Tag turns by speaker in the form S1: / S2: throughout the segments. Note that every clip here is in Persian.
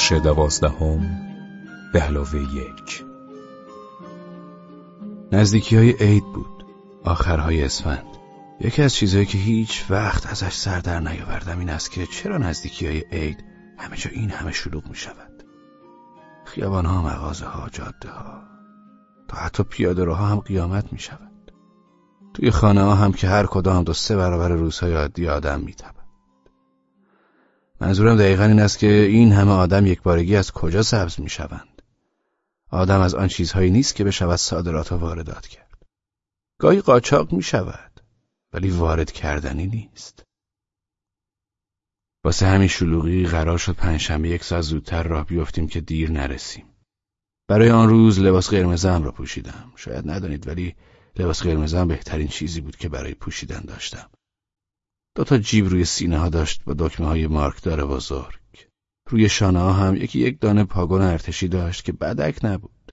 S1: بخش دوازدهم به علاوه یک.
S2: نزدیکی های عید بود آخرهای اسفند. یکی از چیزهایی که هیچ وقت ازش سر در نیاوردم این است که چرا نزدیکی های عید همه جا این همه شلوغ می شود خیابان ها مغازه ها جاده ها تا حتی پیاده روها هم قیامت می شود توی خانه ها هم که هر کدام دو سه برابر روزهای عادی آدم می تبد. منظورم دقیقا این است که این همه آدم یک بارگی از کجا سبز می شوند آدم از آن چیزهایی نیست که بشود صادرات و واردات کرد. گاهی قاچاق می شود ولی وارد کردنی نیست. واسه همین شلوغی قرار شد پنجشنبه یک ساعت زودتر راه بیفتیم که دیر نرسیم. برای آن روز لباس قرمزم را پوشیدم. شاید ندانید ولی لباس قرمزم بهترین چیزی بود که برای پوشیدن داشتم. دو تا جیب روی سینه ها داشت با دکمه های مارک داره بزرگ روی شانه ها هم یکی یک دانه پاگون ارتشی داشت که بدک نبود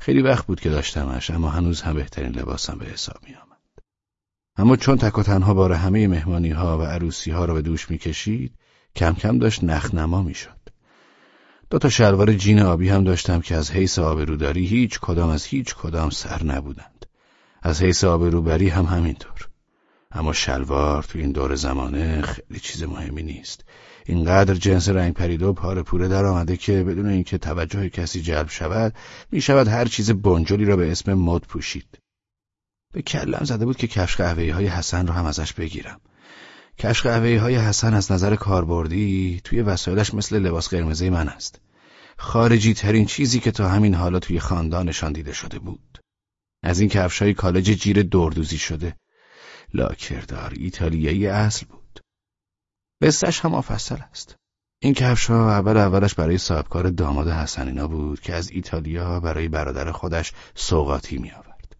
S2: خیلی وقت بود که داشتمش اما هنوز هم بهترین لباسم به حساب می آمد. اما چون تک و تنها بار همه مهمانی ها و عروسی ها را به دوش می کشید کم کم داشت نخنما می شد. دو تا شلوار جین آبی هم داشتم که از حیث آبروداری هیچ کدام از هیچ کدام سر نبودند. از حیث آبروبری هم همینطور. اما شلوار تو این دور زمانه خیلی چیز مهمی نیست. اینقدر جنس رنگ پریده و پاره پوره در آمده که بدون اینکه توجه کسی جلب شود می شود هر چیز بنجلی را به اسم مد پوشید. به کلم زده بود که قهوه‌ای های حسن را هم ازش بگیرم. قهوه‌ای های حسن از نظر کاربردی توی وسایلش مثل لباس قرمزی من است. خارجی ترین چیزی که تا همین حالا توی خاندانشان دیده شده بود. از این کفش های کالج جیر دوردوزی شده. لاکردار ایتالیایی اصل بود. قصهش هم آفصل است. این کفش ها اول اولش برای صاحبکار داماد حسنینا بود که از ایتالیا برای برادر خودش سوقاتی می آورد.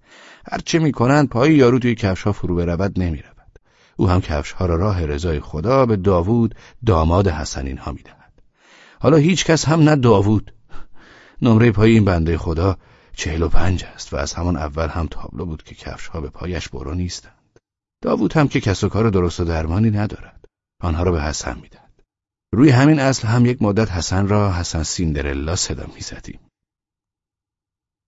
S2: هرچه می کنند پای یارو توی کفش ها فرو برود نمی رود. او هم کفش ها را راه رضای خدا به داوود داماد حسنین ها می دهد. حالا هیچ کس هم نه داوود. نمره پای این بنده خدا چهل و پنج است و از همان اول هم تابلو بود که کفش ها به پایش برو نیستند. داوود هم که کس و کار درست و درمانی ندارد. آنها را به حسن می‌دهد. روی همین اصل هم یک مدت حسن را حسن سیندرلا صدا می‌زدیم.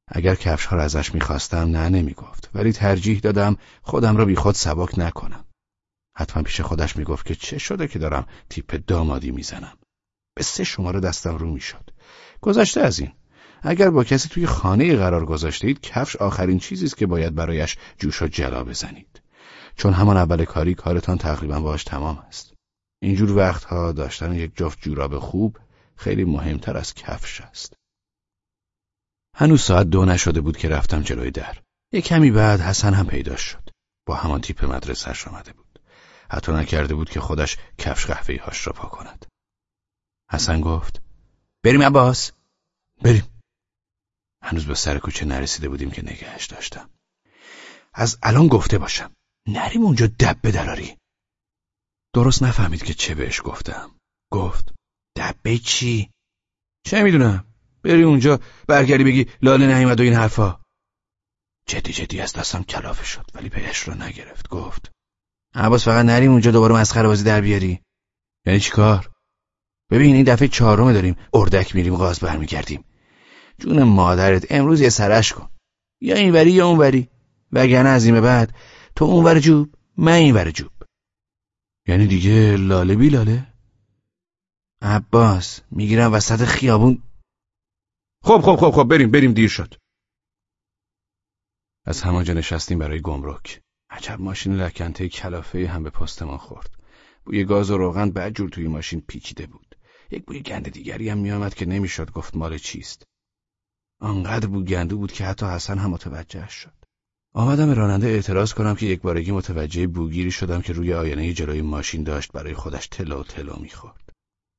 S2: اگر کفش ها را ازش می‌خواستم نه نمی‌گفت ولی ترجیح دادم خودم را بیخود سبک نکنم. حتما پیش خودش می‌گفت که چه شده که دارم تیپ دامادی می‌زنم. به سه شماره دستم رو می‌شد. گذشته از این. اگر با کسی توی خانه قرار گذاشته اید کفش آخرین چیزی است که باید برایش جوش و جلا بزنید. چون همان اول کاری کارتان تقریبا باش تمام است. اینجور وقتها داشتن یک جفت جوراب خوب خیلی مهمتر از کفش است. هنوز ساعت دو نشده بود که رفتم جلوی در. یک کمی بعد حسن هم پیدا شد. با همان تیپ مدرسهش آمده بود. حتی نکرده بود که خودش کفش قهوه‌ای هاش را پا کند. حسن گفت بریم عباس بریم هنوز به سر کوچه نرسیده بودیم که نگهش داشتم از الان گفته باشم نریم اونجا دبه دراری. درست نفهمید که چه بهش گفتم. گفت دبه چی؟ چه می‌دونم؟ بری اونجا برگردی بگی لاله نیومد و این حرفا. جدی جدی از دستم کلافه شد ولی پیش رو نگرفت. گفت عباس فقط نریم اونجا دوباره مسخره بازی در بیاری. یعنی چیکار ببین این دفعه چهارم داریم اردک میریم غاز برمیگردیم. جون مادرت امروز یه سرش کن. یا اینوری یا اونوری. وگرنه از این بعد تو اونور جوب من اینور جوب. یعنی دیگه لاله بی لاله؟ عباس می‌گیرم وسط خیابون. خب خب خب خب بریم بریم دیر شد. از همانجا نشستیم برای گمرک. عجب ماشین لکنته کلافه هم به پست ما خورد. بوی گاز و روغن بعد جور توی ماشین پیچیده بود. یک بوی گند دیگری هم میآمد که نمی‌شد گفت مال چیست. آنقدر بو گندو بود که حتی حسن هم متوجه شد. آمدم به راننده اعتراض کنم که یک بارگی متوجه بوگیری شدم که روی آینه جلوی ماشین داشت برای خودش تلو تلو می‌خورد.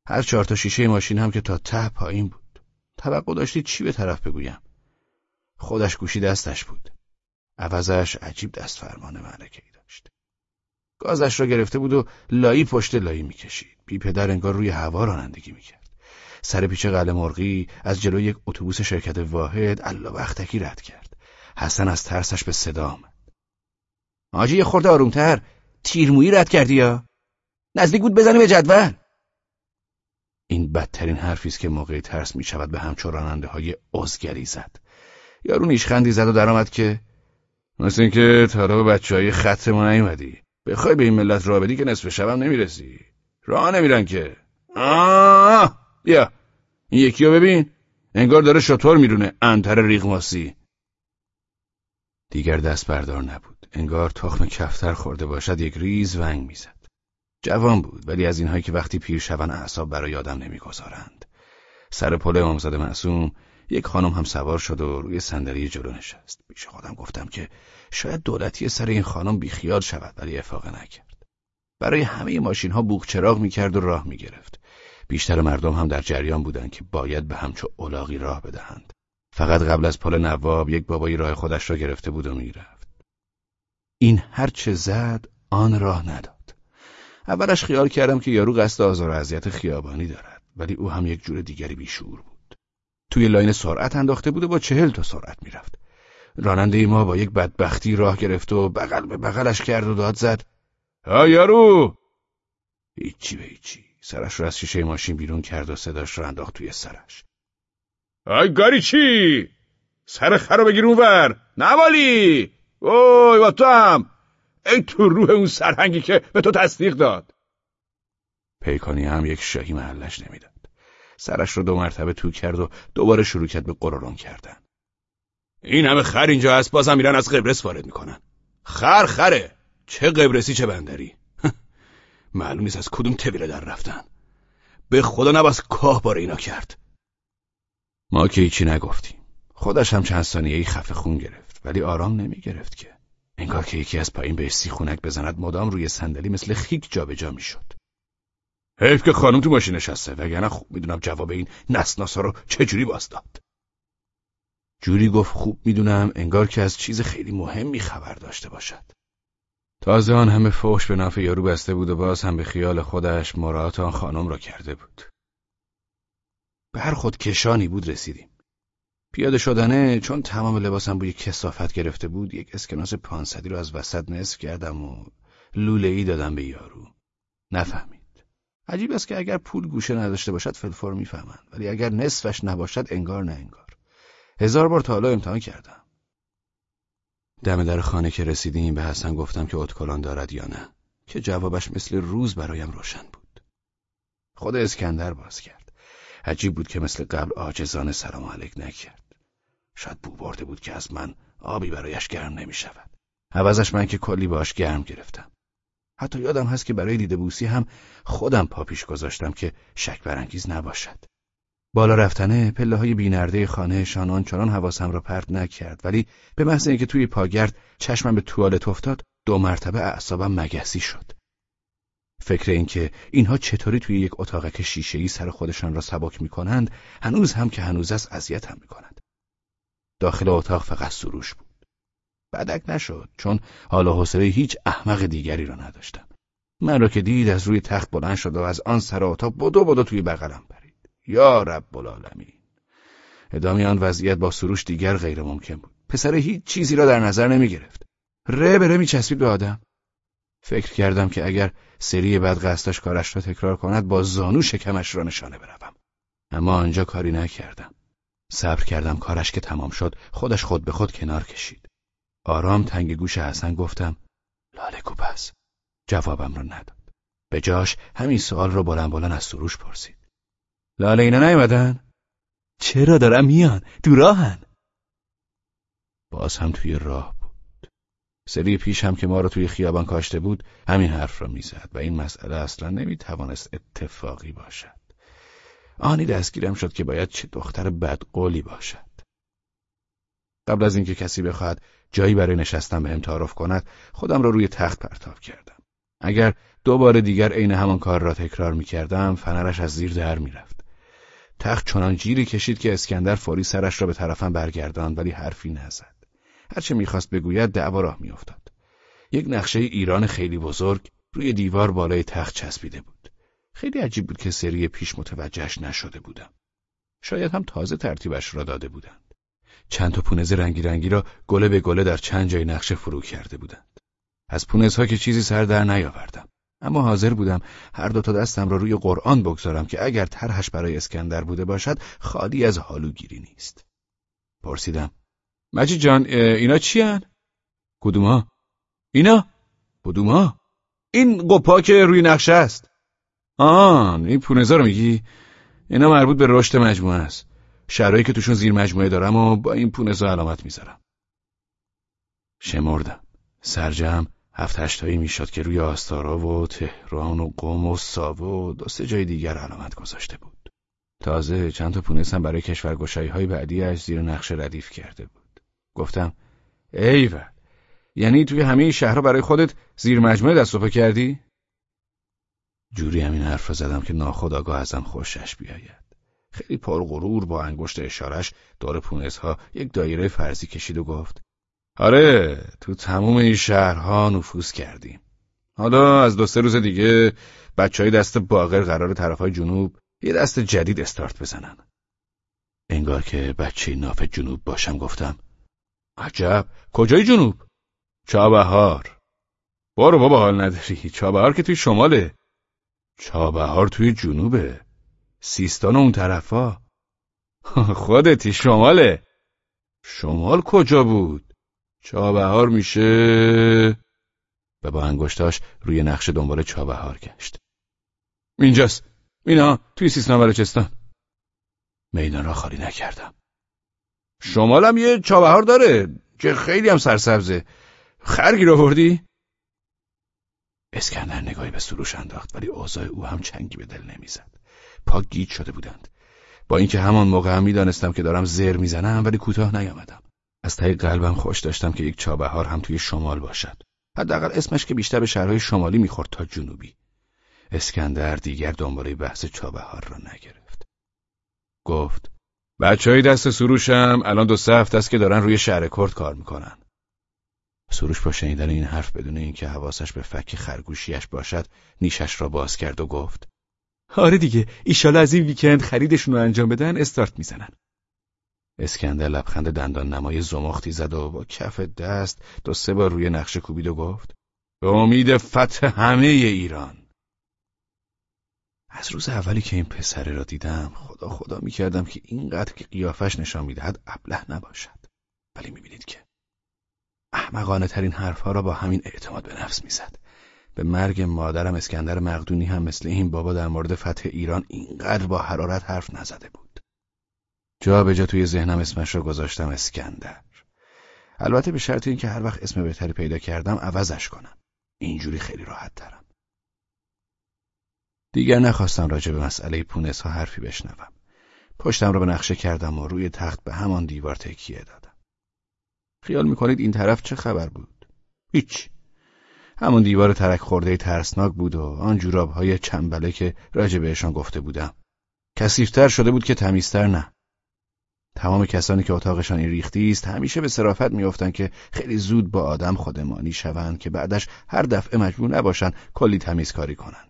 S2: هر چهار تا شیشه ماشین هم که تا ته پایین بود. توقع داشتید چی به طرف بگویم؟ خودش گوشی دستش بود. عوضش عجیب دست فرمان ملکه داشت. گازش را گرفته بود و لایی پشت لایی می‌کشید. بی پدر انگار روی هوا رانندگی می‌کرد. سر پیچ قلم مرغی از جلوی یک اتوبوس شرکت واحد الا وقتکی رد کرد. حسن از ترسش به صدا آمد. آجی یه خورده آرومتر تیرمویی رد کردی یا؟ نزدیک بود بزنی به جدول. این بدترین حرفی است که موقع ترس می شود به همچو راننده های ازگری زد. یارو نیشخندی زد و درآمد که مثل اینکه تارا به بچه های خط ما نیومدی. بخوای به این ملت راه بدی که نصف شبم نمی‌رسی. راه نمیرن که. آه! بیا. این یکی رو ببین. انگار داره شطور میرونه انتر ریغماسی. دیگر دست بردار نبود. انگار تخم کفتر خورده باشد یک ریز ونگ می‌زد. جوان بود ولی از اینهایی که وقتی پیر شون اعصاب برای آدم نمی‌گذارند. سر پل امامزاده معصوم یک خانم هم سوار شد و روی صندلی جلو نشست. پیش خودم گفتم که شاید دولتی سر این خانم بیخیال شود ولی افاقه نکرد. برای همه ماشین ها بوق چراغ می‌کرد و راه می‌گرفت. بیشتر مردم هم در جریان بودند که باید به همچو اولاغی راه بدهند. فقط قبل از پل نواب یک بابایی راه خودش را گرفته بود و می‌رفت. این هرچه زد آن راه نداد. اولش خیال کردم که یارو قصد آزار و اذیت خیابانی دارد ولی او هم یک جور دیگری بیشور بود. توی لاین سرعت انداخته بود و با چهل تا سرعت می‌رفت. راننده ما با یک بدبختی راه گرفت و بغل به بغلش کرد و داد زد ها یارو! هیچی به هیچی. سرش رو از شیشه ماشین بیرون کرد و صداش رو انداخت توی سرش. آی گاری چی؟ سر خرو بگیر اونور نوالی اوی با تو هم ای تو روح اون سرهنگی که به تو تصدیق داد. پیکانی هم یک شاهی محلش نمی‌داد. سرش رو دو مرتبه تو کرد و دوباره شروع کرد به قرارون کردن. این همه خر اینجا هست بازم میرن از قبرس وارد می‌کنن. خر خره. چه قبرسی چه بندری. معلوم نیست از کدوم تبیره در رفتن. به خدا نباز کاه بار اینا کرد. ما که هیچی نگفتیم. خودش هم چند ثانیه ای خفه خون گرفت ولی آرام نمی گرفت که. انگار که یکی از پایین بهش خونک بزند مدام روی صندلی مثل خیک جابجا می‌شد. حیف که خانم تو ماشین نشسته وگرنه خوب می‌دونم جواب این نسناسا رو چجوری باز داد. جوری گفت خوب می‌دونم انگار که از چیز خیلی مهمی خبر داشته باشد. تازه آن همه فوش به نافع یارو بسته بود و باز هم به خیال خودش مراعات آن خانم را کرده بود. به هر خود کشانی بود رسیدیم. پیاده شدنه چون تمام لباسم بوی کسافت گرفته بود یک اسکناس پانصدی رو از وسط نصف کردم و لوله ای دادم به یارو. نفهمید. عجیب است که اگر پول گوشه نداشته باشد فلفور می‌فهمند ولی اگر نصفش نباشد انگار نه انگار. هزار بار تا حالا امتحان کردم. دم در خانه که رسیدیم به حسن گفتم که اتکلان دارد یا نه که جوابش مثل روز برایم روشن بود. خود اسکندر باز کرد. عجیب بود که مثل قبل آجزانه سلام علیک نکرد. شاید بو برده بود که از من آبی برایش گرم نمی شود عوضش من که کلی باش گرم گرفتم. حتی یادم هست که برای دیده بوسی هم خودم پا پیش گذاشتم که شک برانگیز نباشد. بالا رفتنه پله های بینرده خانه شانان چنان حواسم را پرت نکرد ولی به محض اینکه توی پاگرد چشمم به توالت افتاد دو مرتبه اعصابم مگسی شد. فکر اینکه اینها چطوری توی یک اتاقک شیشهای سر خودشان را سبک می‌کنند هنوز هم که هنوز است اذیت هم می‌کند. داخل اتاق فقط سروش بود. بدک نشد چون حالا حوصله هیچ احمق دیگری را نداشتم. من را که دید از روی تخت بلند شد و از آن سر اتاق بدو بدو توی بغلم پرید. یا رب العالمین. ادامه آن وضعیت با سروش دیگر غیر ممکن بود. پسر هیچ چیزی را در نظر نمی گرفت ره بره می چسبید به آدم. فکر کردم که اگر سری بعد قصدش کارش را تکرار کند با زانو شکمش را نشانه بروم. اما آنجا کاری نکردم. صبر کردم کارش که تمام شد خودش خود به خود کنار کشید. آرام تنگ گوش حسن گفتم لاله کوپس. جوابم را نداد. به جاش همین سوال را بلند بلند از سروش پرسید. لاله اینا نیومدن؟ چرا دارم میان؟ تو راهن. باز هم توی راه سری پیش هم که ما رو توی خیابان کاشته بود همین حرف را می‌زد و این مسئله اصلا نمی‌توانست اتفاقی باشد. آنی دستگیرم شد که باید چه دختر بدقولی باشد. قبل از اینکه کسی بخواهد جایی برای نشستن به تعارف کند خودم را روی تخت پرتاب کردم. اگر دو بار دیگر عین همان کار را تکرار می‌کردم فنرش از زیر در می‌رفت. تخت چنان جیری کشید که اسکندر فوری سرش را به طرفم برگرداند ولی حرفی نزد. هرچه می‌خواست بگوید دعوا راه میافتاد. یک نقشه ایران خیلی بزرگ روی دیوار بالای تخت چسبیده بود. خیلی عجیب بود که سری پیش متوجهش نشده بودم. شاید هم تازه ترتیبش را داده بودند. چند تا پونز رنگی رنگی را گله به گله در چند جای نقشه فرو کرده بودند. از پونزها که چیزی سر در نیاوردم. اما حاضر بودم هر دو تا دستم را روی قرآن بگذارم که اگر طرحش برای اسکندر بوده باشد خالی از حالوگیری نیست. پرسیدم مجید جان اینا چی هن؟ کدوما؟ اینا؟ کدوما؟ این قپا که روی نقشه است آن این پونزا رو میگی؟ اینا مربوط به رشد مجموعه است شرایی که توشون زیر مجموعه دارم و با این پونزا علامت می‌ذارم شمردم سرجم هفت هشتایی می‌شد که روی آستارا و تهران و قم و ساوه و دو سه جای دیگر علامت گذاشته بود تازه چند تا پونس هم برای کشورگشایی های بعدیش زیر نقشه ردیف کرده بود گفتم ایول یعنی توی همه شهرها برای خودت زیر مجموعه دست و کردی؟ جوری همین حرف زدم که ناخداگاه ازم خوشش بیاید. خیلی پرغرور با انگشت اشارش دور ها یک دایره فرضی کشید و گفت آره تو تموم این شهرها نفوذ کردیم. حالا از دو سه روز دیگه بچه های دست باغر قرار طرف های جنوب یه دست جدید استارت بزنن. انگار که بچه ناف جنوب باشم گفتم عجب. کجای جنوب؟ چابهار. برو بابا حال نداری. چابهار که توی شماله. چابهار توی جنوبه. سیستان اون طرفا. خودتی شماله. شمال کجا بود؟ چابهار میشه؟ و با انگشتاش روی نقشه دنبال چابهار گشت. اینجاست. اینا توی سیستان بلوچستان. میدان را خالی نکردم. شمالم یه چابهار داره که خیلی هم سرسبزه. خرگی آوردی؟ اسکندر نگاهی به سروش انداخت ولی اوضاع او هم چنگی به دل نمی‌زد. پا گیج شده بودند. با اینکه همان موقع هم می‌دانستم که دارم زر می‌زنم ولی کوتاه نیامدم. از ته قلبم خوش داشتم که یک چابهار هم توی شمال باشد. حداقل اسمش که بیشتر به شهرهای شمالی می‌خورد تا جنوبی. اسکندر دیگر دنباله بحث چابهار را نگرفت. گفت بچه های دست سروشم الان دو سه هفته است که دارن روی شهر کرد کار می‌کنن. سروش با شنیدن این حرف بدون اینکه حواسش به فک خرگوشیش باشد نیشش را باز کرد و گفت آره دیگه ایشالا از این ویکند خریدشون رو انجام بدن استارت می‌زنن. اسکندر لبخند دندان نمای زمختی زد و با کف دست دو سه بار روی نقشه کوبید و گفت به امید فتح همه ایران. از روز اولی که این پسره را دیدم خدا خدا می‌کردم که اینقدر که قیافش نشان می‌دهد ابله نباشد. ولی می‌بینید که احمقانه ترین حرفها را با همین اعتماد به نفس می‌زد. به مرگ مادرم اسکندر مقدونی هم مثل این بابا در مورد فتح ایران اینقدر با حرارت حرف نزده بود. جا به جا توی ذهنم اسمش را گذاشتم اسکندر. البته به شرط اینکه هر وقت اسم بهتری پیدا کردم عوضش کنم. اینجوری خیلی راحت ترم. دیگر نخواستم راجع به مسئله پونس ها حرفی بشنوم. پشتم را به نقشه کردم و روی تخت به همان دیوار تکیه دادم. خیال می‌کنید این طرف چه خبر بود؟ هیچ. همون دیوار ترک خورده ترسناک بود و آن جوراب های چنبله که راجع بهشان گفته بودم. کسیفتر شده بود که تمیزتر نه. تمام کسانی که اتاقشان این ریختی است همیشه به صرافت میافتند که خیلی زود با آدم خودمانی شوند که بعدش هر دفعه مجبور نباشند کلی تمیز کاری کنند.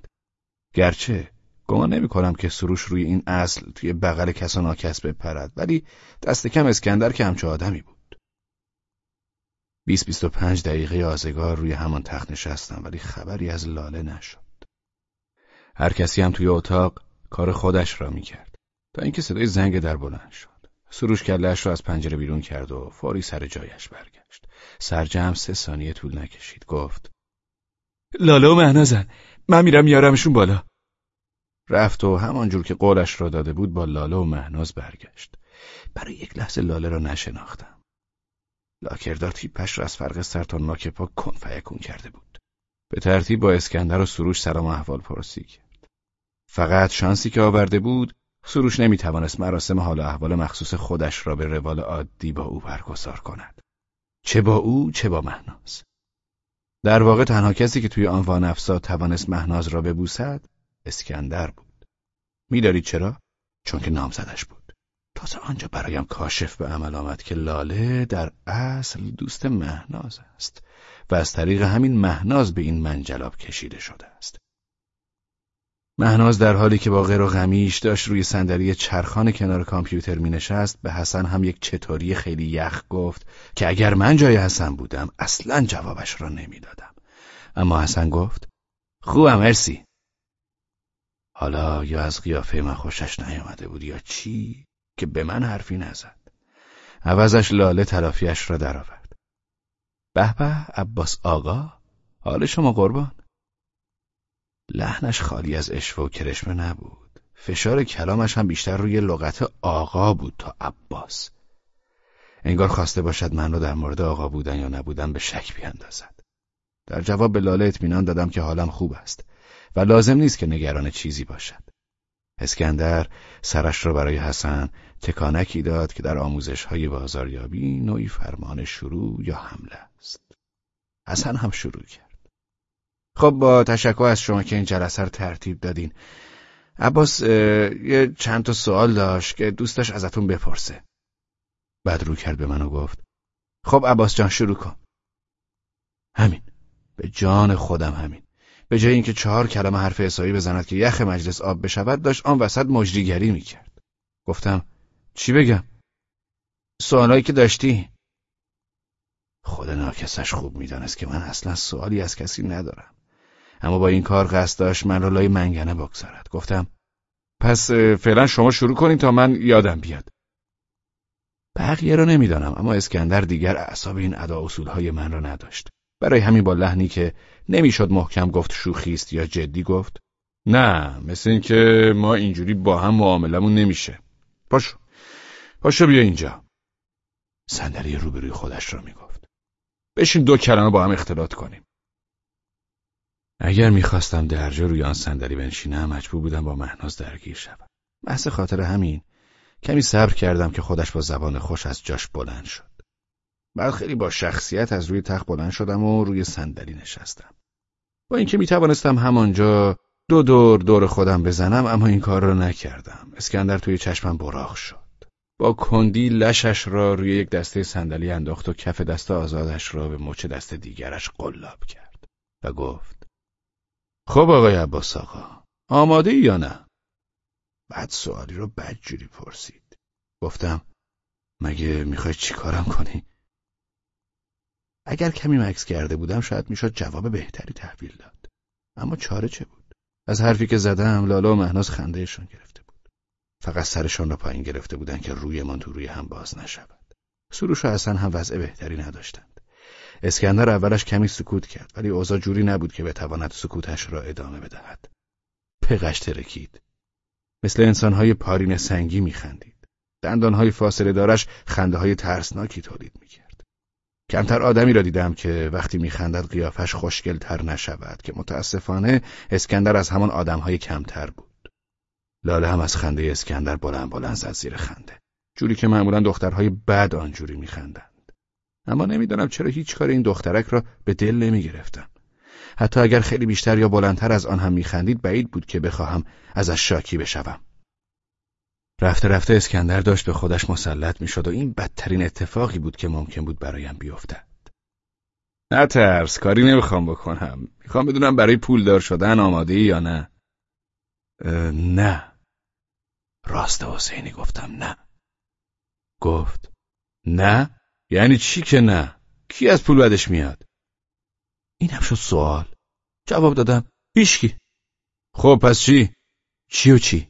S2: گرچه گمان نمی کنم که سروش روی این اصل توی بغل کس و ناکس بپرد ولی دست کم اسکندر که همچه آدمی بود بیست بیست و پنج دقیقه آزگار روی همان تخت نشستم ولی خبری از لاله نشد. هر کسی هم توی اتاق کار خودش را می‌کرد تا اینکه صدای زنگ در بلند شد. سروش کلش را از پنجره بیرون کرد و فوری سر جایش برگشت. سرجم سه ثانیه طول نکشید. گفت لاله و مهنازن من میرم میارمشون بالا. رفت و همانجور که قولش را داده بود با لاله و مهناز برگشت. برای یک لحظه لاله را نشناختم. لاکردار تیپش را از فرق سر تا ناک پا کن کرده بود. به ترتیب با اسکندر و سروش سلام و احوال پرسی کرد. فقط شانسی که آورده بود سروش نمی‌توانست مراسم حال احوال مخصوص خودش را به روال عادی با او برگزار کند. چه با او چه با مهناز. در واقع تنها کسی که توی آن وانفسا توانست مهناز را ببوسد اسکندر بود. میدارید چرا؟ چون که نامزدش بود. تازه آنجا برایم کاشف به عمل آمد که لاله در اصل دوست مهناز است و از طریق همین مهناز به این منجلاب کشیده شده است. مهناز در حالی که با غیر و غمیش داشت روی صندلی چرخان کنار کامپیوتر می نشست به حسن هم یک چطوری خیلی یخ گفت که اگر من جای حسن بودم اصلا جوابش را نمی‌دادم. اما حسن گفت خوبم مرسی حالا یا از قیافه من خوشش نیامده بود یا چی که به من حرفی نزد. عوضش لاله تلافیش را درآورد. به به عباس آقا حال شما قربان. لحنش خالی از اشوه و کرشمه نبود. فشار کلامش هم بیشتر روی لغت آقا بود تا عباس. انگار خواسته باشد من را در مورد آقا بودن یا نبودن به شک بیاندازد. در جواب به لاله اطمینان دادم که حالم خوب است. و لازم نیست که نگران چیزی باشد. اسکندر سرش را برای حسن تکانکی داد که در آموزش های بازاریابی نوعی فرمان شروع یا حمله است. حسن هم شروع کرد. خب با تشکر از شما که این جلسه رو ترتیب دادین. عباس یه چند تا سوال داشت که دوستش ازتون بپرسه. بعد رو کرد به من و گفت خب عباس جان شروع کن. همین. به جان خودم همین. به جای اینکه چهار کلمه حرف حسابی بزند که یخ مجلس آب بشود داشت آن وسط مجریگری می‌کرد. گفتم چی بگم؟ سوالایی که داشتی. خود ناکسش خوب می‌دانست که من اصلا سوالی از کسی ندارم. اما با این کار قصد داشت من را لای منگنه بگذارد. گفتم پس فعلا شما شروع کنین تا من یادم بیاد. بقیه را نمی‌دانم اما اسکندر دیگر اعصاب این ادا اصولهای من را نداشت. برای همین با لحنی که نمی‌شد محکم گفت شوخیست یا جدی گفت نه مثل اینکه ما اینجوری با هم معاملمون نمیشه. پاشو پاشو بیا اینجا. صندلی روبروی خودش را می‌گفت. بشین دو کلمه با هم اختلاط کنیم. اگر می‌خواستم درجا روی آن صندلی بنشینم مجبور بودم با مهناز درگیر شوم. محض خاطر همین کمی صبر کردم که خودش با زبان خوش از جاش بلند شد. بعد خیلی با شخصیت از روی تخت بلند شدم و روی صندلی نشستم با اینکه می توانستم همانجا دو دور دور خودم بزنم اما این کار را نکردم اسکندر توی چشمم براغ شد با کندی لشش را روی یک دسته صندلی انداخت و کف دست آزادش را به مچ دست دیگرش قلاب کرد و گفت خب آقای عباس آقا آماده یا نه؟ بعد سوالی رو بدجوری پرسید گفتم مگه می‌خوای چی کارم کنی؟ اگر کمی مکس کرده بودم شاید می‌شد جواب بهتری تحویل داد. اما چاره چه بود؟ از حرفی که زدم لالا و مهناز خندهشان گرفته بود. فقط سرشان را پایین گرفته بودن که رویمان تو روی هم باز نشود. سروش و حسن هم وضع بهتری نداشتند. اسکندر اولش کمی سکوت کرد ولی اوضاع جوری نبود که بتواند سکوتش را ادامه بدهد. پغش ترکید. مثل انسانهای پارین سنگی میخندید. دندانهای فاصله دارش خنده های ترسناکی تولید می‌کرد. کمتر آدمی را دیدم که وقتی میخندد قیافش خوشگلتر نشود که متاسفانه اسکندر از همان آدمهای کمتر بود. لاله هم از خنده اسکندر بلند بلند زد زیر خنده. جوری که معمولا دخترهای بد آنجوری میخندند. اما نمی‌دانم چرا هیچ کار این دخترک را به دل نمی‌گرفتم. حتی اگر خیلی بیشتر یا بلندتر از آن هم میخندید بعید بود که بخواهم ازش شاکی بشوم. رفته رفته اسکندر داشت به خودش مسلط می‌شد و این بدترین اتفاقی بود که ممکن بود برایم بیفتد. نه ترس کاری نمی‌خوام بکنم. می‌خوام بدونم برای پولدار شدن آماده ای یا نه. نه. راست حسینی گفتم نه. گفت نه؟ یعنی چی که نه؟ کی از پول بدش میاد؟ این هم شد سوال. جواب دادم هیچکی. خب پس چی؟ چی و چی؟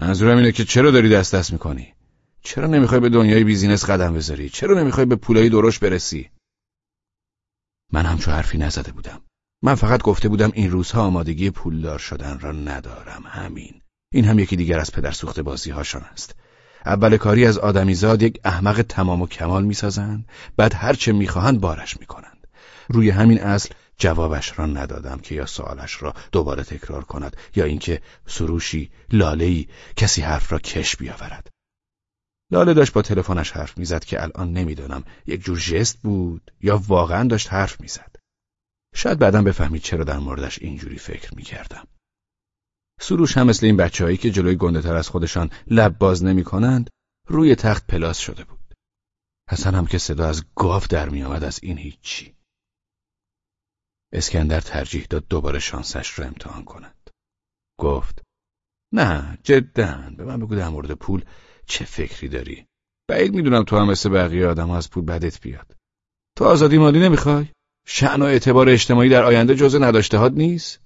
S2: منظورم اینه که چرا داری دست دست می‌کنی؟ چرا نمی‌خوای به دنیای بیزینس قدم بذاری؟ چرا نمی‌خوای به پولای درش برسی؟ من همچو حرفی نزده بودم. من فقط گفته بودم این روزها آمادگی پولدار شدن را ندارم همین. این هم یکی دیگر از پدر سوخت بازی هاشان است. اول کاری از آدمیزاد یک احمق تمام و کمال می‌سازند بعد هرچه می‌خواهند بارش می‌کنند. روی همین اصل جوابش را ندادم که یا سوالش را دوباره تکرار کند یا اینکه سروشی لالهی کسی حرف را کش بیاورد. لاله داشت با تلفنش حرف می‌زد که الان نمی‌دانم یک جور ژست بود یا واقعا داشت حرف می‌زد. شاید بعدا بفهمید چرا در موردش اینجوری فکر می‌کردم. سروش هم مثل این بچههایی که جلوی گنده تر از خودشان لب باز نمی کنند روی تخت پلاس شده بود. حسن هم که صدا از گاف در میآمد از این هیچی. اسکندر ترجیح داد دوباره شانسش رو امتحان کند. گفت نه جدا به من بگو در مورد پول چه فکری داری؟ بعید می‌دونم تو هم مثل بقیه آدم از پول بدت بیاد. تو آزادی مالی نمی‌خوای؟ شعن و اعتبار اجتماعی در آینده جزء نداشته هاد نیست؟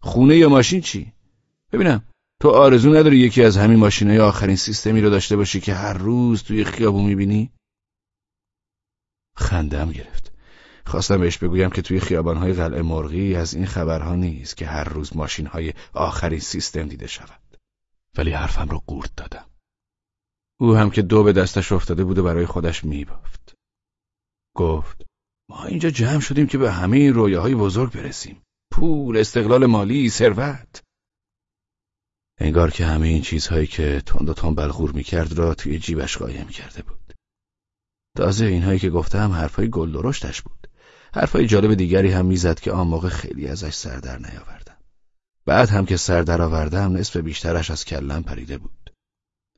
S2: خونه یا ماشین چی؟ ببینم تو آرزو نداری یکی از همین ماشینای آخرین سیستمی رو داشته باشی که هر روز توی خیابون می‌بینی؟ خندم گرفت. خواستم بهش بگویم که توی خیابانهای قلعه مرغی از این خبرها نیست که هر روز ماشینهای آخرین سیستم دیده شود. ولی حرفم رو قورت دادم. او هم که دو به دستش افتاده بود و برای خودش میبافت. گفت ما اینجا جمع شدیم که به همه این رویاهای بزرگ برسیم. پول، استقلال مالی، ثروت. انگار که همه این چیزهایی که تند و تند بلغور می‌کرد را توی جیبش قایم کرده بود. تازه اینهایی که گفتم حرفهای گل درشتش بود. حرفهای جالب دیگری هم می‌زد که آن موقع خیلی ازش سر در نیاوردم. بعد هم که سر در آوردم نصف بیشترش از کلم پریده بود.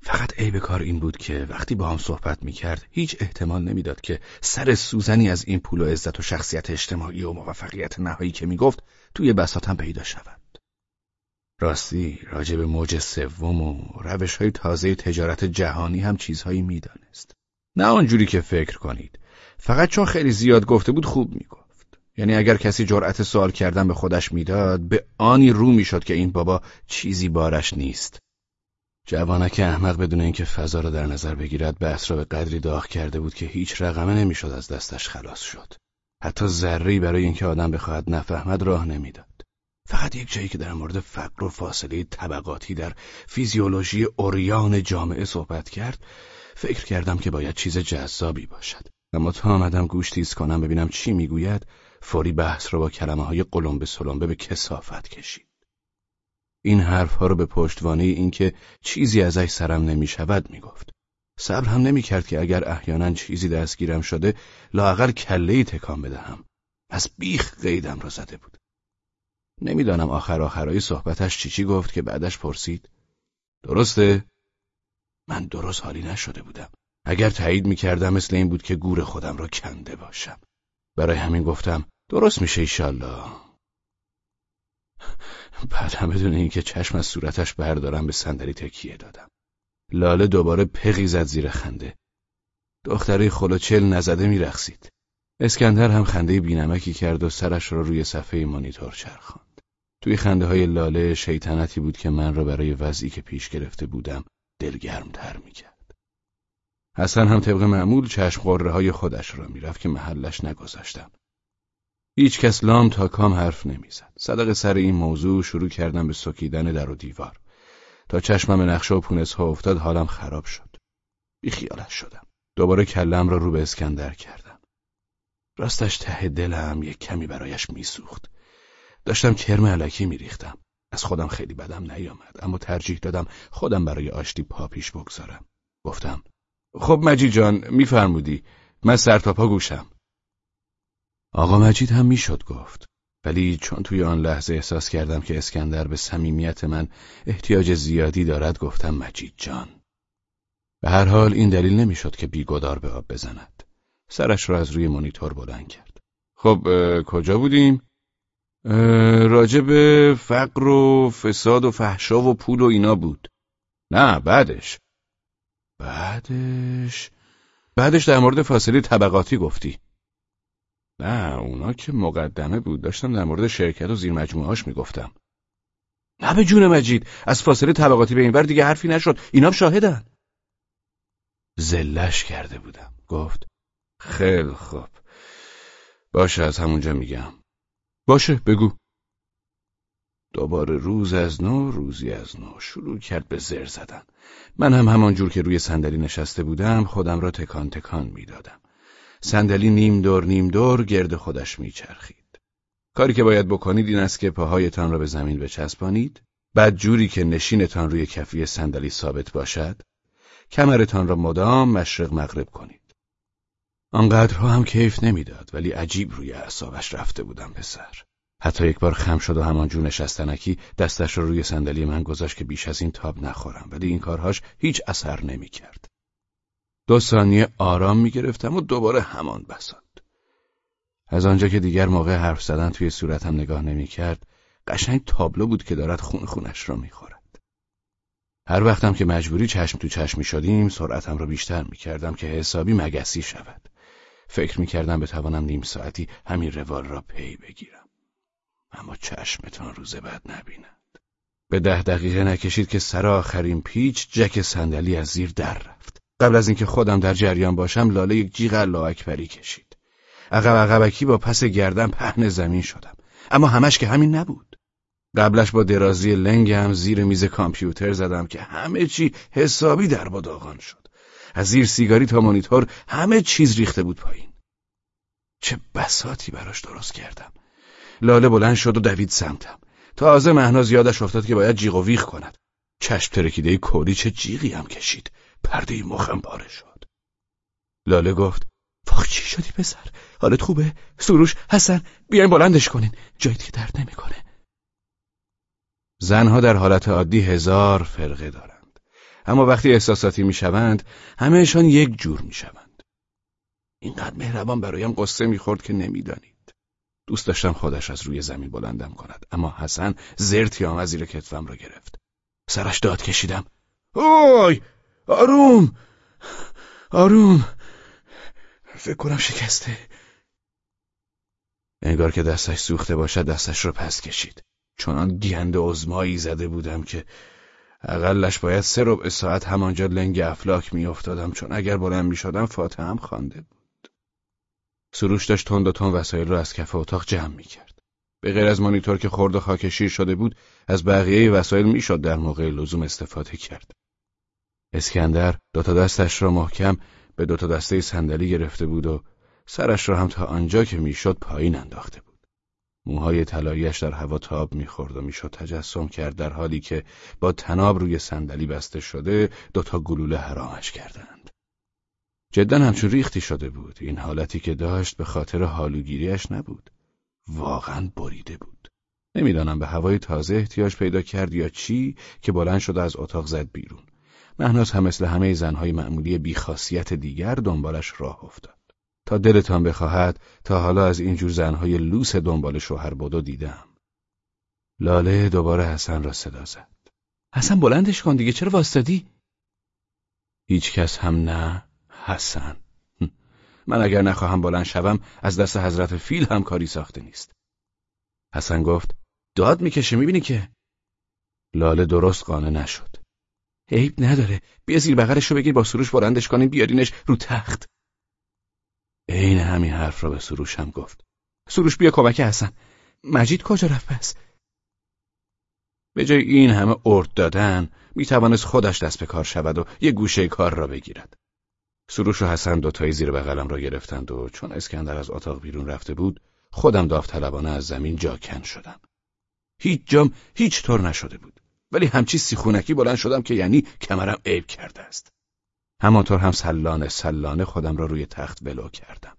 S2: فقط عیب کار این بود که وقتی با هم صحبت می‌کرد هیچ احتمال نمی‌داد که سر سوزنی از این پول و عزت و شخصیت اجتماعی و موفقیت نهایی که می‌گفت توی بساتم پیدا شود. راستی راجع به موج سوم و روش های تازه تجارت جهانی هم چیزهایی می‌دانست. نه آنجوری که فکر کنید. فقط چون خیلی زیاد گفته بود خوب می‌گفت. یعنی اگر کسی جرأت سوال کردن به خودش می‌داد به آنی رو می‌شد که این بابا چیزی بارش نیست. جوانک احمق بدون اینکه فضا را در نظر بگیرد بحث را به قدری داغ کرده بود که هیچ رقمه نمی‌شد از دستش خلاص شد. حتی ذره برای اینکه آدم بخواهد نفهمد راه نمی‌داد. فقط یک جایی که در مورد فقر و فاصله طبقاتی در فیزیولوژی اوریان جامعه صحبت کرد فکر کردم که باید چیز جذابی باشد اما تا آمدم گوش تیز کنم ببینم چی می‌گوید فوری بحث را با کلمه های قلمبه سلمبه به کسافت کشید. این حرفها رو به پشتوانه اینکه چیزی ازش سرم نمی‌شود می‌گفت. صبر هم نمی‌کرد که اگر احیانا چیزی دستگیرم شده لااقل کله تکان بدهم. از بیخ قیدم را زده بود. نمی‌دانم آخر آخرای صحبتش چی چی گفت که بعدش پرسید. درسته؟ من درست حالی نشده بودم. اگر تایید می‌کردم مثل این بود که گور خودم را کنده باشم. برای همین گفتم درست میشه ایشالله. بعد هم بدون اینکه چشم از صورتش بردارم به صندلی تکیه دادم. لاله دوباره پقی زد زیر خنده. دختری خلوچل نزده میرخسید اسکندر هم خنده بینمکی کرد و سرش را روی صفحه مانیتور چرخان توی خنده های لاله شیطنتی بود که من را برای وضعی که پیش گرفته بودم دلگرمتر می‌کرد. حسن هم طبق معمول چشم های خودش را می‌رفت که محلش نگذاشتم. هیچ کس لام تا کام حرف نمی‌زد. صدق سر این موضوع شروع کردم به سکیدن در و دیوار. تا چشمم نقشه و پونس ها افتاد حالم خراب شد. بی خیالش شدم. دوباره کلم را رو به اسکندر کردم. راستش ته دلم یک کمی برایش میسوخت. داشتم کرم علکی میریختم. از خودم خیلی بدم نیامد اما ترجیح دادم خودم برای آشتی پا پیش بگذارم. گفتم خب مجید جان میفرمودی من سر تا پا گوشم. آقا مجید هم می‌شد گفت ولی چون توی آن لحظه احساس کردم که اسکندر به صمیمیت من احتیاج زیادی دارد گفتم مجید جان. به هر حال این دلیل نمی‌شد که بیگدار به آب بزند. سرش را از روی مانیتور بلند کرد. خب کجا بودیم؟ راجب فقر و فساد و فحشا و پول و اینا بود نه بعدش بعدش بعدش در مورد فاصله طبقاتی گفتی. نه اونا که مقدمه بود داشتم در مورد شرکت و زیر مجموعهاش می‌گفتم. نه به جون مجید از فاصله طبقاتی به اینور دیگه حرفی نشد. اینا شاهدن. زلش کرده بودم. گفت خیلی خوب. باشه از همونجا میگم. باشه بگو. دوباره روز از نو روزی از نو. شروع کرد به زر زدن. من هم همانجور که روی صندلی نشسته بودم خودم را تکان تکان می‌دادم. صندلی نیم دور نیم دور گرد خودش میچرخید. کاری که باید بکنید این است که پاهایتان را به زمین بچسبانید. بعد جوری که نشینتان روی کفی صندلی ثابت باشد کمرتان را مدام مشرق مغرب کنید. آنقدرها هم کیف نمی‌داد ولی عجیب روی اعصابش رفته بودم پسر. حتی یک بار خم شد و همان جو نشستنکی دستش رو روی صندلی من گذاشت که بیش از این تاب نخورم ولی این کارهاش هیچ اثر نمی‌کرد. دو ثانیه آرام می‌گرفتم و دوباره همان بساند. از آنجا که دیگر موقع حرف زدن توی صورتم نگاه نمی‌کرد قشنگ تابلو بود که دارد خون خونش را می‌خورد. هر وقتم که مجبوری چشم تو چشم می شدیم سرعتم را بیشتر می کردم که حسابی مگسی شود. فکر می کردم بتوانم نیم ساعتی همین روال را پی بگیرم. اما چشمتان روز بعد نبیند. به ده دقیقه نکشید که سر آخرین پیچ جک صندلی از زیر در رفت. قبل از اینکه خودم در جریان باشم لاله یک جیغ الله اکبری کشید. عقب عقبکی با پس گردن پهن زمین شدم. اما همش که همین نبود. قبلش با درازی لنگم زیر میز کامپیوتر زدم که همه چی حسابی در باداغان شد. از زیر سیگاری تا مانیتور همه چیز ریخته بود پایین. چه بساتی براش درست کردم. لاله بلند شد و دوید سمتم. تازه مهناز یادش افتاد که باید جیغ و ویخ کند. چشم ترکیده کوری چه جیغی هم کشید. پرده مخم پاره شد. لاله گفت واخ چی شدی پسر؟ حالت خوبه؟ سروش حسن بیاین بلندش کنین. جایی که درد نمی‌کنه. زنها در حالت عادی هزار فرقه دارند. اما وقتی احساساتی می‌شوند همهشان یک جور می‌شوند. اینقدر مهربان برایم قصه می‌خورد که نمی‌دانید دوست داشتم خودش از روی زمین بلندم کند. اما حسن زرتی از زیر کتفم را گرفت. سرش داد کشیدم. اوی! آروم! آروم! فکر کنم شکسته. انگار که دستش سوخته باشد دستش را پس کشید. چنان گند عزمایی زده بودم که اقلش باید سه ربع ساعت همانجا لنگ افلاک میافتادم. چون اگر بلند می‌شدم فاتحه هم خوانده بود. سروش داشت تند و تند وسایل را از کف اتاق جمع می‌کرد به غیر از مانیتور که خرد و خاک شیر شده بود از بقیه وسایل می‌شد در موقع لزوم استفاده کرد اسکندر دو تا دستش را محکم به دو تا دسته صندلی گرفته بود و سرش را هم تا آنجا که می‌شد پایین انداخته بود. موهای طلاییش در هوا تاب می‌خورد و می‌شد تجسم کرد در حالی که با تناب روی صندلی بسته شده دوتا گلوله حرامش کردند. جدا همچون ریختی شده بود. این حالتی که داشت به خاطر حالوگیریش نبود. واقعا بریده بود. نمی‌دانم به هوای تازه احتیاج پیدا کرد یا چی که بلند شده از اتاق زد بیرون. مهناز هم مثل همه زنهای معمولی بیخاصیت دیگر دنبالش راه افتاد. تا دلتان بخواهد تا حالا از اینجور زنهای لوس دنبال شوهر بدو دیدم. لاله دوباره حسن را صدا زد. حسن بلندش کن دیگه چرا واسطادی؟ هیچ کس هم نه حسن. من اگر نخواهم بلند شوم از دست حضرت فیل هم کاری ساخته نیست. حسن گفت داد می‌کشه می‌بینی که لاله درست قانه نشد. عیب نداره بیا زیر بغلش رو بگیر با سروش بلندش کنین بیارینش رو تخت عین همین حرف را به سروش هم گفت سروش بیا کمک حسن مجید کجا رفت پس به جای این همه ارد دادن می توانست خودش دست به کار شود و یه گوشه کار را بگیرد سروش و حسن دوتایی زیر بغلم را گرفتند و چون اسکندر از اتاق بیرون رفته بود خودم داوطلبانه از زمین جاکن شدم هیچ جام هیچ طور نشده بود ولی همچی سیخونکی بلند شدم که یعنی کمرم عیب کرده است. همانطور هم سلانه سلانه خودم را روی تخت ولو کردم.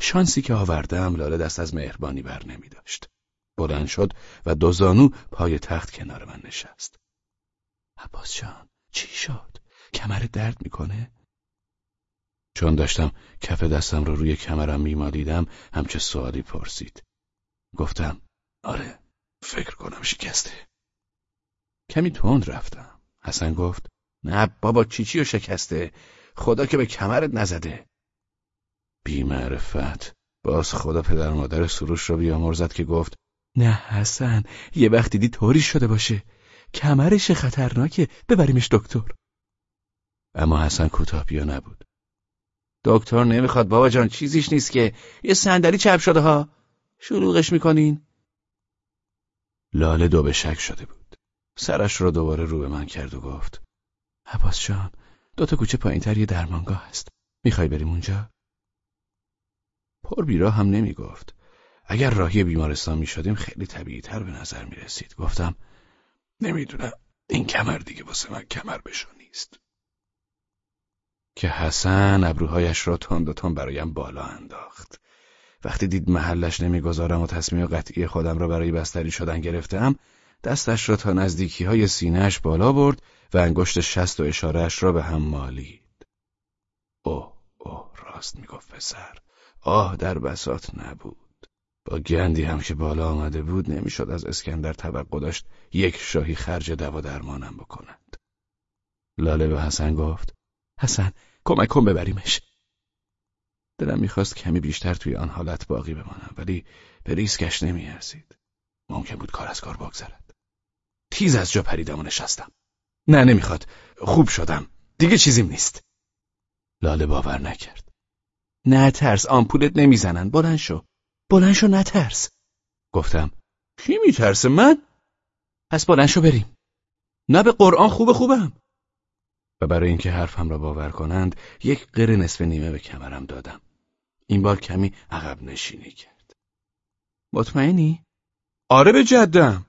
S2: شانسی که آوردم لاله دست از مهربانی بر نمی داشت. بلند شد و دو زانو پای تخت کنار من نشست. عباس جان چی شد؟ کمر درد می‌کنه؟ چون داشتم کف دستم رو روی کمرم میمالیدم همچه سوالی پرسید. گفتم آره فکر کنم شکسته. کمی تند رفتم. حسن گفت نه بابا چیچی و شکسته؟ خدا که به کمرت نزده. بی معرفت باز خدا پدر مادر سروش را بیامرزد که گفت نه حسن یه وقت دیدی طوری شده باشه. کمرش خطرناکه ببریمش دکتر. اما حسن کوتاه بیا نبود دکتر نمی‌خواد بابا جان چیزیش نیست که. یه صندلی چپ شده ها. شلوغش می‌کنین. لاله دو به شک شده بود. سرش را دوباره رو به من کرد و گفت عباس جان دو تا کوچه پایینتر یه درمانگاه هست. می‌خوای بریم اونجا؟ پر بیرا هم نمی گفت اگر راهی بیمارستان می شدیم خیلی طبیعی تر به نظر می رسید گفتم نمی‌دونم این کمر دیگه واسه من کمر بشو نیست. که حسن ابروهایش را تند برایم بالا انداخت وقتی دید محلش نمی‌گذارم و تصمیم قطعی خودم را برای بستری شدن گرفتم دستش را تا نزدیکی های سینهش بالا برد و انگشت شست و اشارهش را به هم مالید. اوه اوه راست می‌گفت پسر. آه در بسات نبود. با گندی هم که بالا آمده بود نمی‌شد از اسکندر توقع داشت یک شاهی خرج دوا درمانم بکند. لاله به حسن گفت حسن کمک کن ببریمش. دلم می‌خواست کمی بیشتر توی آن حالت باقی بمانم ولی به ریسکش نمیارزید. ممکن بود کار از کار بگذرد. تیز از جا پریدم و نشستم. نه نمی‌خواد. خوب شدم. دیگه چیزیم نیست. لاله باور نکرد. نه ترس. آمپولت نمی‌زنن. بلند شو. بلند شو نترس گفتم کی میترسه. من؟ پس بلند شو بریم. نه به قرآن خوبه خوبم. و برای اینکه حرفم را باور کنند یک قره نصف نیمه به کمرم دادم. این بار کمی عقب نشینی کرد. مطمئنی؟ آره به جدم.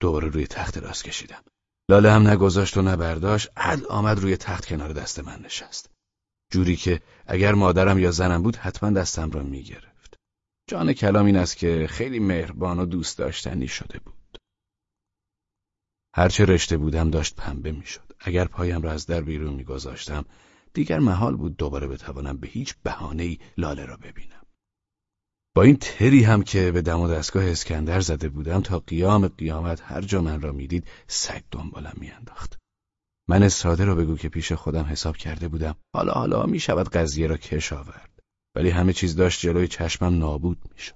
S2: دوباره روی تخت راست کشیدم. لاله هم نگذاشت و نبرداشت عدل آمد روی تخت کنار دست من نشست. جوری که اگر مادرم یا زنم بود حتما دستم را می‌گرفت جان کلام این است که خیلی مهربان و دوست داشتنی شده بود. هرچه رشته بودم داشت پنبه می‌شد اگر پایم را از در بیرون میگذاشتم دیگر محال بود دوباره بتوانم به هیچ بهانه‌ای لاله را ببینم. با این تری هم که به دم و دستگاه اسکندر زده بودم تا قیام قیامت هر جا من را می‌دید سگ دنبالم میانداخت. من ساده را بگو که پیش خودم حساب کرده بودم. حالا حالا می شود قضیه را کش آورد. ولی همه چیز داشت جلوی چشمم نابود می‌شد.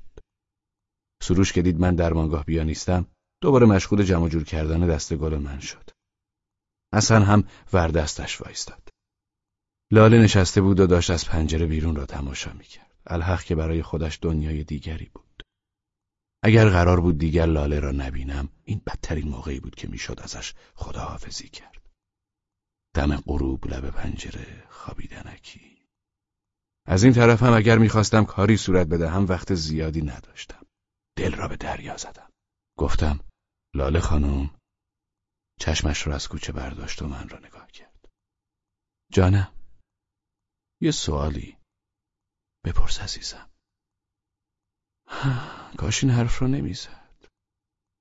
S2: سروش که دید من در مانگاه بیا نیستم دوباره مشغول جمع جور کردن دست گل من شد. اصلا هم وردستش وایستاد. لاله نشسته بود و داشت از پنجره بیرون را تماشا می‌کرد. الحق که برای خودش دنیای دیگری بود. اگر قرار بود دیگر لاله را نبینم این بدترین موقعی بود که می‌شد ازش خداحافظی کرد. دم غروب لب پنجره خوابیدنکی. از این طرف هم اگر می‌خواستم کاری صورت بدهم وقت زیادی نداشتم. دل را به دریا زدم. گفتم لاله خانم چشمش را از کوچه برداشت و من را نگاه کرد. جانم یه سوالی بپرس عزیزم. کاش این حرف رو نمی‌زد.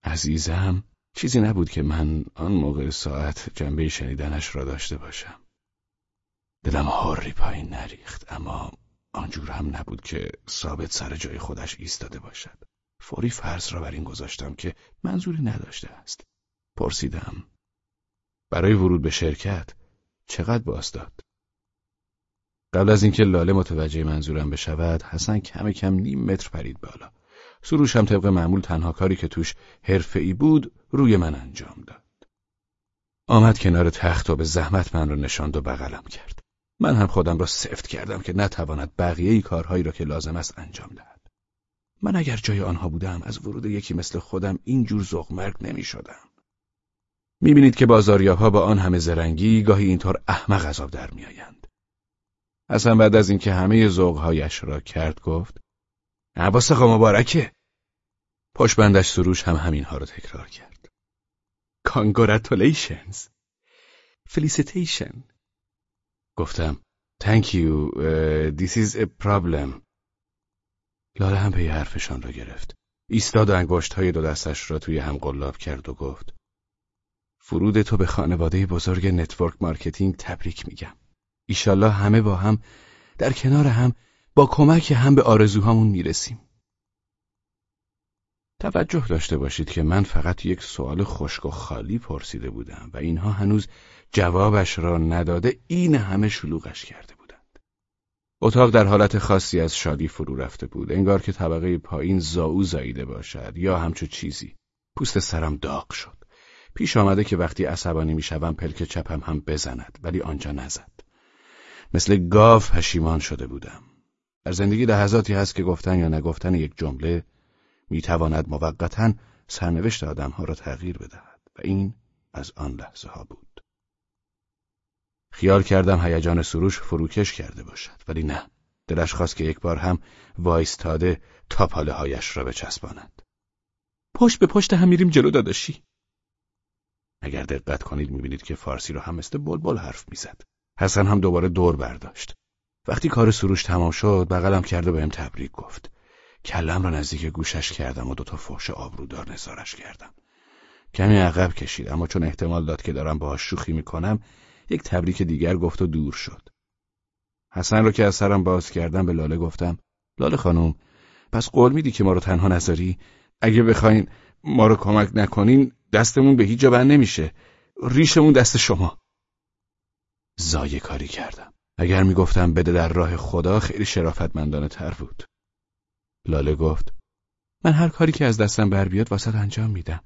S2: عزیزم چیزی نبود که من آن موقع ساعت جنبه شنیدنش را داشته باشم. دلم هاری پایین نریخت اما آنجور هم نبود که ثابت سر جای خودش ایستاده باشد. فوری فرض را بر این گذاشتم که منظوری نداشته است. پرسیدم. برای ورود به شرکت چقدر باز داد؟ قبل از اینکه لاله متوجه منظورم بشود حسن کم کم نیم متر پرید بالا. سروش هم طبق معمول تنها کاری که توش ای بود روی من انجام داد. آمد کنار تخت و به زحمت من را نشاند و بغلم کرد. من هم خودم را سفت کردم که نتواند بقیه ای کارهایی را که لازم است انجام دهد. من اگر جای آنها بودم از ورود یکی مثل خودم اینجور زغمرگ نمی شدم. می‌بینید که بازاریابها با آن همه زرنگی گاهی اینطور احمق عذاب در میآیند. اصلا بعد از اینکه همه ذوقهایش را کرد گفت عباس آقا مبارکه پشت‌بندش سروش هم همینها را تکرار کرد congratulations felicitation گفتم Thank you. Uh, this is a problem. لاله هم پی حرفشان را گرفت. ایستاد و انگشت های دو دستش را توی هم قلاب کرد و گفت فرود تو به خانواده بزرگ network marketing تبریک میگم. ایشالله همه با هم در کنار هم با کمک هم به آرزوهامون می‌رسیم. توجه داشته باشید که من فقط یک سوال خشک و خالی پرسیده بودم و اینها هنوز جوابش را نداده این همه شلوغش کرده بودند. اتاق در حالت خاصی از شادی فرو رفته بود انگار که طبقه پایین زاو زاییده باشد یا همچو چیزی. پوست سرم داغ شد. پیش آمده که وقتی عصبانی می‌شوم پلک چپم هم بزند ولی آنجا نزد. مثل گاو پشیمان شده بودم. در زندگی لحظاتی هست که گفتن یا نگفتن یک جمله می‌تواند موقتا سرنوشت آدمها را تغییر بدهد و این از آن لحظه ها بود. خیال کردم هیجان سروش فروکش کرده باشد ولی نه دلش خواست که یک بار هم وایستاده تا پاله هایش را بچسباند. پشت به پشت هم میریم جلو داداشی. اگر دقت کنید می‌بینید که فارسی را هم مثل بلبل حرف می‌زد. حسن هم دوباره دور برداشت. وقتی کار سروش تمام شد بغلم کرد و بهم تبریک گفت. کلم را نزدیک گوشش کردم و دوتا فحش آبرودار نزارش کردم. کمی عقب کشید اما چون احتمال داد که دارم باهاش شوخی می‌کنم یک تبریک دیگر گفت و دور شد. حسن رو که از سرم باز کردم به لاله گفتم لاله خانم پس قول میدی که ما رو تنها نذاری اگه بخواین ما رو کمک نکنین دستمون به هیچ جا بند نمیشه. ریشمون دست شما. زایه کاری کردم. اگر می‌گفتم بده در راه خدا خیلی شرافتمندانه تر بود. لاله گفت من هر کاری که از دستم بر بیاد واسط انجام میدم.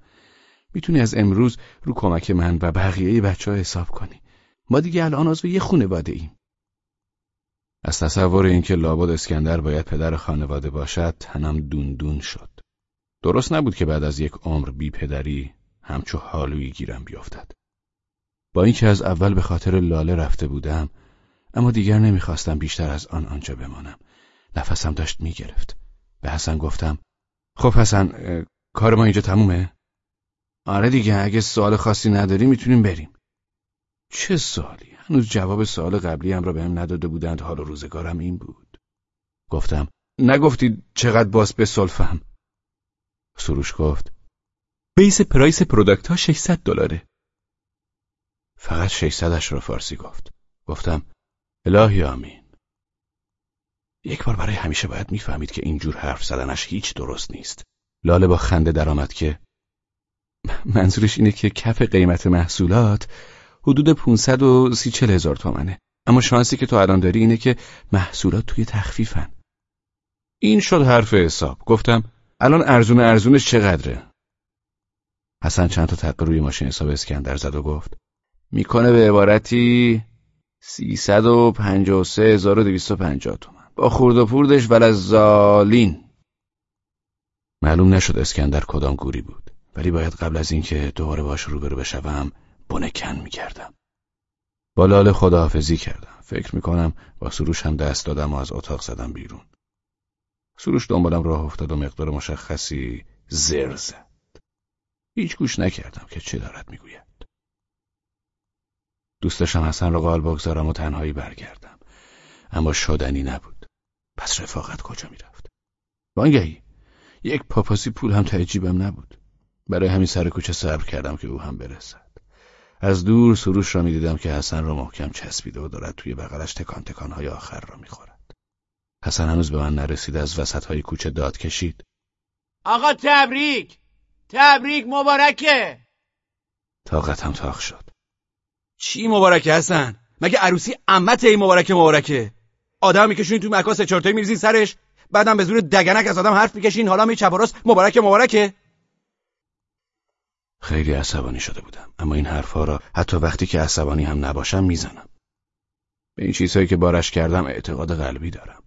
S2: می‌تونی از امروز رو کمک من و بقیه بچه ها حساب کنی. ما دیگه الان عضو یه خونواده ایم. از تصور اینکه لابد اسکندر باید پدر خانواده باشد تنم دون دون شد. درست نبود که بعد از یک عمر بی پدری همچو حالویی گیرم بیفتد با اینکه از اول به خاطر لاله رفته بودم اما دیگر نمی‌خواستم بیشتر از آن آنجا بمانم. نفسم داشت می‌گرفت. به حسن گفتم خب حسن کار ما اینجا تمومه؟ آره دیگه اگه سوال خاصی نداری می‌تونیم بریم. چه سوالی؟ هنوز جواب سوال قبلی هم را بهم نداده بودند حال و روزگارم این بود. گفتم نگفتید چقدر باید بسلفم سروش گفت base price product ها 600 دلاره. فقط 600 را فارسی گفت. گفتم الهی آمین. یک بار برای همیشه باید می‌فهمید که اینجور حرف زدنش هیچ درست نیست. لاله با خنده درآمد که منظورش اینه که کف قیمت محصولات حدود 530 چل هزار تومنه. اما شانسی که تو الان داری اینه که محصولات توی تخفیفن. این شد حرف حساب. گفتم الان ارزون ارزونش چقدره؟ حسن چند تا تقه روی ماشین حساب اسکندر زد و گفت می‌کنه به عبارتی 353250 تومن. با خورد و پوردش ولزالین معلوم نشد اسکندر کدام گوری بود ولی باید قبل از اینکه دوباره باش روبرو بشوم بنکن می‌کردم. با لاله خداحافظی کردم. فکر می‌کنم با سروش هم دست دادم و از اتاق زدم بیرون. سروش دنبالم راه افتاد و مقدار مشخصی زر زد. هیچ گوش نکردم که چه دارد می‌گوید. دوستشم حسن را قال بگذارم و تنهایی برگردم. اما شدنی نبود. پس رفاقت کجا می‌رفت؟ وانگهی یک پاپاسی پول هم تعجیبم نبود. برای همین سر کوچه صبر کردم که او هم برسد. از دور سروش را می‌دیدم که حسن را محکم چسبیده و دارد توی بغلش تکان تکانهای آخر را می‌خورد. حسن هنوز به من نرسید از وسط های کوچه داد کشید.
S3: آقا تبریک! تبریک مبارکه.
S2: طاقتم تاخ شد.
S4: چی مبارکه حسن؟ مگه عروسی عمت ای مبارکه مبارکه؟ آدم میکشونی تو مکاس چرتایی میریزین سرش بعدم به زور دگنک از آدم حرف می‌کشین حالا می چپ مبارکه مبارکه.
S2: خیلی عصبانی شده بودم اما این حرفها را حتی وقتی که عصبانی هم نباشم می‌زنم. به این چیزهایی که بارش کردم اعتقاد قلبی دارم.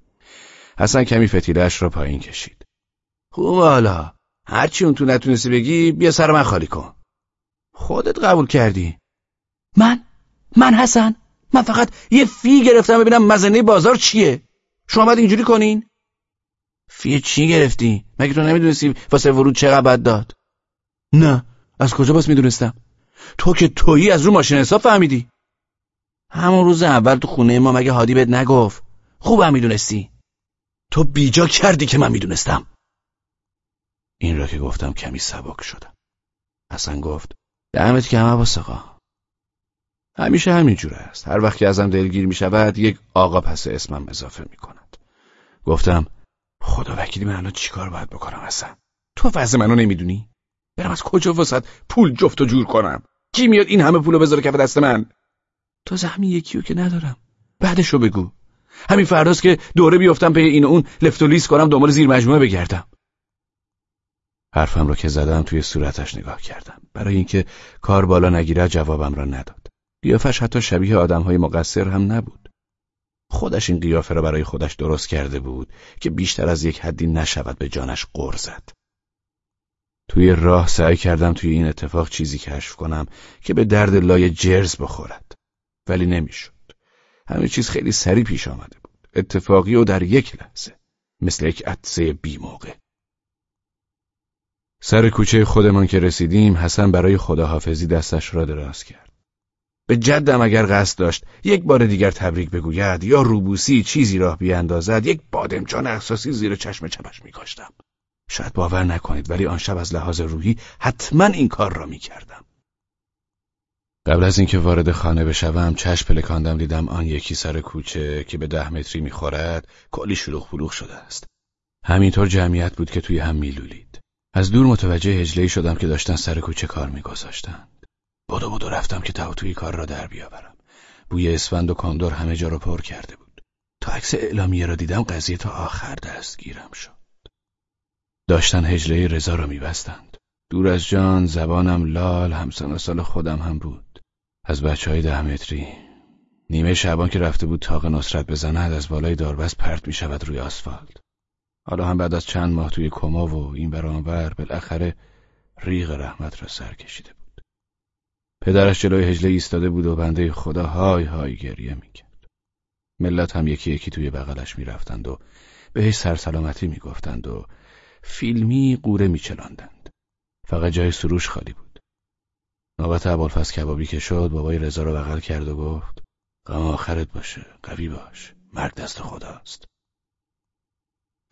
S2: حسن کمی فتیلش را پایین کشید. خوب حالا. هرچی اون تو نتونستی بگی بیا سر من خالی کن. خودت قبول کردی.
S4: من؟ من حسن؟ من فقط یه فی گرفتم ببینم مزنه بازار چیه؟ شما باید اینجوری کنین.
S3: فی چی گرفتی؟ مگه تو نمی‌دونستی واسه ورود چقدر داد؟
S4: نه. از کجا باز می‌دونستم؟ تو که تویی از رو ماشین حساب فهمیدی.
S3: همون روز اول تو خونه ما مگه هادی بهت نگفت؟ خوبم می‌دونستی.
S4: تو بیجا کردی که من می‌دونستم.
S2: این را که گفتم کمی سبک شدم. حسن گفت
S3: دمت که همه آقا.
S2: همیشه همینجوره است. هر وقت که ازم دلگیر می شود یک آقا پس اسمم اضافه می کند. گفتم خدا وکیلی من الان چیکار باید بکنم حسن؟
S4: تو وضع منو نمی‌دونی؟ برم از کجا وسط پول جفت و جور کنم؟ کی میاد این همه پولو بذاره کف دست من؟
S3: تو زحمی یکیو که ندارم.
S4: بعدشو بگو. همین فرداست که دوره بیفتم پی این و اون لفت و لیس کنم دنبال زیر مجموعه بگردم.
S2: حرفم رو که زدم توی صورتش نگاه کردم. برای اینکه کار بالا نگیره جوابم را نداد. قیافش حتی شبیه آدمهای مقصر هم نبود. خودش این قیافه را برای خودش درست کرده بود که بیشتر از یک حدی نشود به جانش قر زد. توی راه سعی کردم توی این اتفاق چیزی کشف کنم که به درد لای جرز بخورد. ولی نمی‌شد. همه چیز خیلی سریع پیش آمده بود. اتفاقی و در یک لحظه. مثل یک عدسه بی موقع سر کوچه خودمان که رسیدیم حسن برای خداحافظی دستش را دراز کرد. به جدم اگر قصد داشت یک بار دیگر تبریک بگوید یا روبوسی چیزی راه بیاندازد یک بادمجان احساسی زیر چشم چپش میکاشتم. شاید باور نکنید ولی آن شب از لحاظ روحی حتما این کار را می‌کردم. قبل از اینکه وارد خانه بشوم چشم پلکاندم دیدم آن یکی سر کوچه که به ده متری می‌خورد کلی شلوغ پلوغ شده است. همینطور جمعیت بود که توی هم میلولید. از دور متوجه هجلهی شدم که داشتن سر کوچه کار میگذاشتند. بدو بدو رفتم که توی کار را در بیاورم. بوی اسفند و کاندور همه جا را پر کرده بود. تا عکس اعلامیه را دیدم قضیه تا آخر دستگیرم شد. داشتن هجله رضا را میبستند. دور از جان زبانم لال همسان سال خودم هم بود. از بچه های ده متری. نیمه شعبان که رفته بود تاق نصرت بزند از بالای داربست پرت می شود روی آسفالت. حالا هم بعد از چند ماه توی کما و این برانور بالاخره ریغ رحمت را سر کشیده بود. پدرش جلوی هجله ایستاده بود و بنده خدا های های گریه می‌کرد. ملت هم یکی یکی توی بغلش می‌رفتند و بهش سرسلامتی می‌گفتند و فیلمی قوره میچلاندند. فقط جای سروش خالی بود. نوبت ابوالفضل کبابی که شد بابای رضا رو بغل کرد و گفت غم آخرت باشه قوی باش مرگ دست خداست.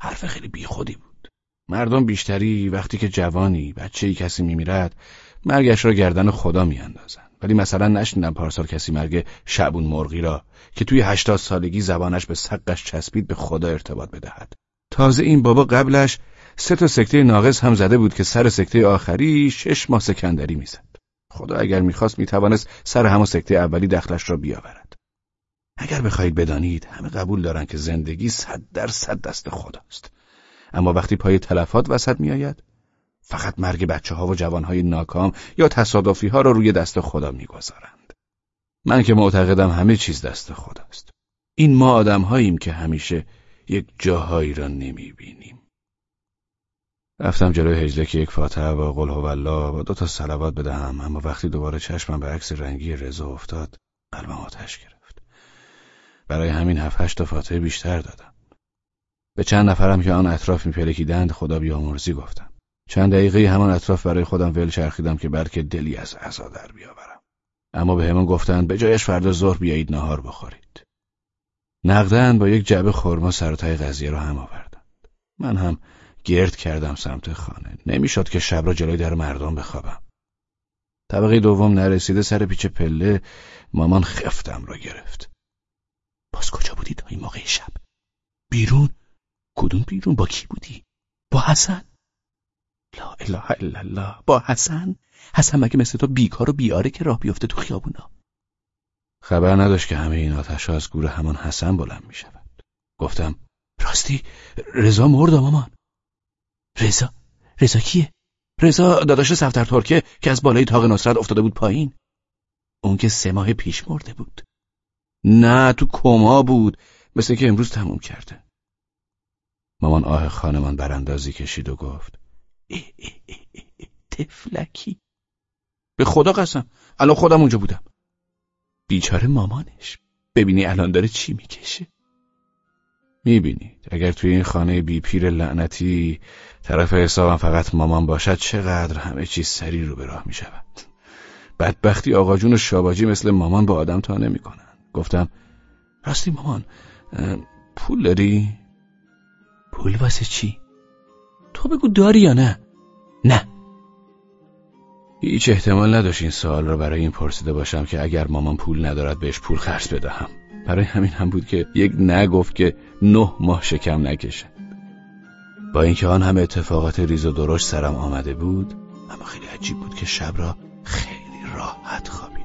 S2: حرف خیلی بیخودی بود. مردم بیشتری وقتی که جوانی بچه ای کسی میمیرد مرگش را گردن خدا میاندازند. ولی مثلا نشنیدم پارسال کسی مرگ شعبون مرغی را که توی هشتاد سالگی زبانش به سقش چسبید به خدا ارتباط بدهد. تازه این بابا قبلش سه تا سکته ناقص هم زده بود که سر سکته آخری شش ماه سکندری می‌زد. خدا اگر می‌خواست می‌توانست سر همون سکته اولی دخلش را بیاورد. اگر بخواهید بدانید همه قبول دارن که زندگی صد در صد دست خداست. اما وقتی پای تلفات وسط میآید فقط مرگ بچه ها و جوان های ناکام یا تصادفی ها را روی دست خدا می‌گذارند. من که معتقدم همه چیز دست خداست. این ما آدم هاییم که همیشه یک جاهایی را نمی‌بینیم. رفتم جلوی هجله که یک فاتحه و قل هو و دو تا صلوات بدهم اما وقتی دوباره چشمم به عکس رنگی رضا افتاد قلبم آتش گرفت. برای همین هفت هشت تا فاتحه بیشتر دادم. به چند نفرم که آن اطراف میپلکیدند خدا بیامرزی گفتم. چند دقیقه همان اطراف برای خودم ول چرخیدم که بلکه دلی از عزا در بیاورم. اما به همون گفتند به جایش فردا ظهر بیایید نهار بخورید. نقدن با یک جعبه خرما سرتای قضیه را هم آوردند. من هم گرد کردم سمت خانه. نمی‌شد که شب را جلوی در مردم بخوابم. طبقه دوم نرسیده سر پیچ پله مامان خفتم را گرفت. باز کجا بودی تا این موقع شب؟ بیرون؟ کدوم بیرون؟ با کی بودی؟ با حسن؟ لا اله الا الله. با حسن؟ حسن مگه مثل تو بیکار و بیاره که راه بیفته تو خیابونا؟ خبر نداشت که همه این آتش از گور همان حسن بلند می شود. گفتم راستی رضا مرد مامان. رضا؟ رضا کیه؟ رضا داداش سفتر ترکه که از بالای تاق نصرت افتاده بود پایین. اون که سه ماه پیش مرده بود. نه تو کما بود. مثل که امروز تموم کرده. مامان آه خانمان براندازی کشید و گفت تفلکی. به خدا قسم الان خودم اونجا بودم. بیچاره مامانش. ببینی الان داره چی می‌کشه. می‌بینید اگر توی این خانه بی پیر لعنتی طرف حسابم فقط مامان باشد چقدر همه چیز سری رو به راه می‌شود. بدبختی آقا جون و شاباجی مثل مامان با آدم تا نمی‌کنن. گفتم راستی مامان پول داری؟ پول واسه چی؟ تو بگو داری یا نه؟ نه هیچ احتمال نداشت این سوال را برای این پرسیده باشم که اگر مامان پول ندارد بهش پول خرج بدهم برای همین هم بود که یک نگفت که نه ماه شکم نکشد با اینکه آن همه اتفاقات ریز و درشت سرم آمده بود اما خیلی عجیب بود که شب را خیلی راحت خوابید